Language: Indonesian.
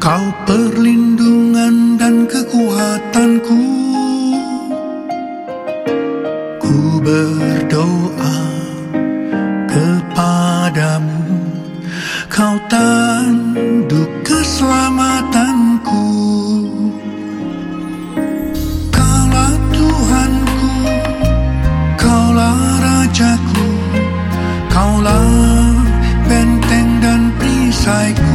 Kau perlindungan dan kekuatanku. Ku berdoa kepadamu. Kau tanduk keselamatanku. Kaulah Tuhanku Kaulah Rajaku Kaulah benteng dan perisaiku.